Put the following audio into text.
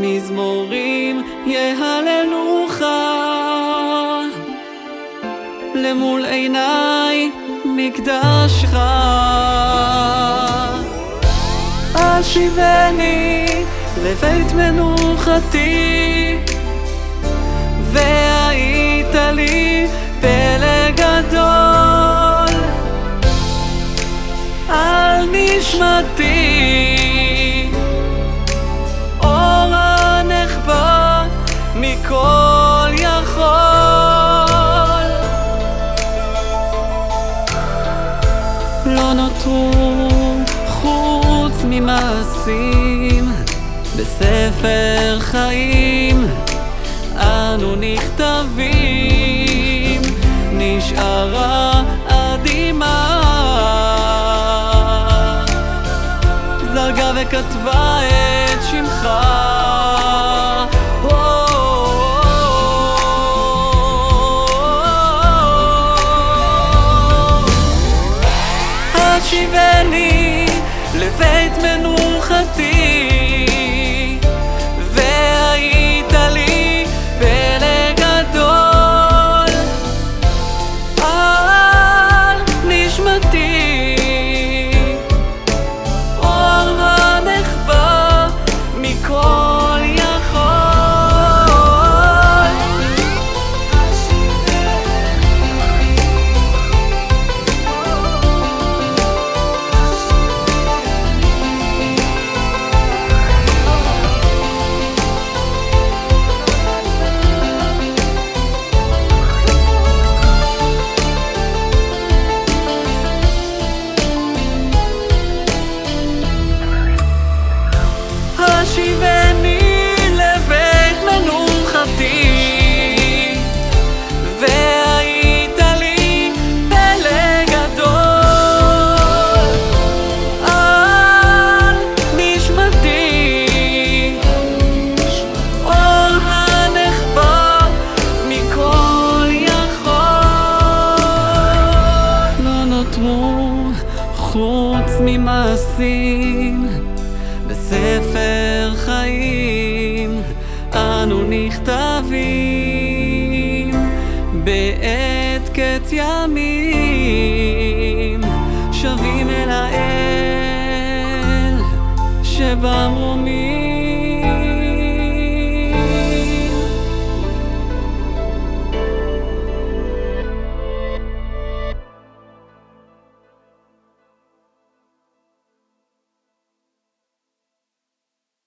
מזמורים יהללוך, למול עיניי מקדשך. השיבני לבית מנוחתי והיית לי פלא גדול על נשמתי נותרו חוץ ממעשים בספר חיים אנו נכתבים, נשארה הדמעה. זרגה וכתבה את שמך. השיבני לבית מנוחתי השיבני לבית מנוחתי. והיית לי פלא גדול. על נשמתי. אור הנחבא מכל יכול. לא נותרו חוץ ממעשים בספר חיים אנו נכתבים בעת קץ ימים שבים אל האל שבמרומים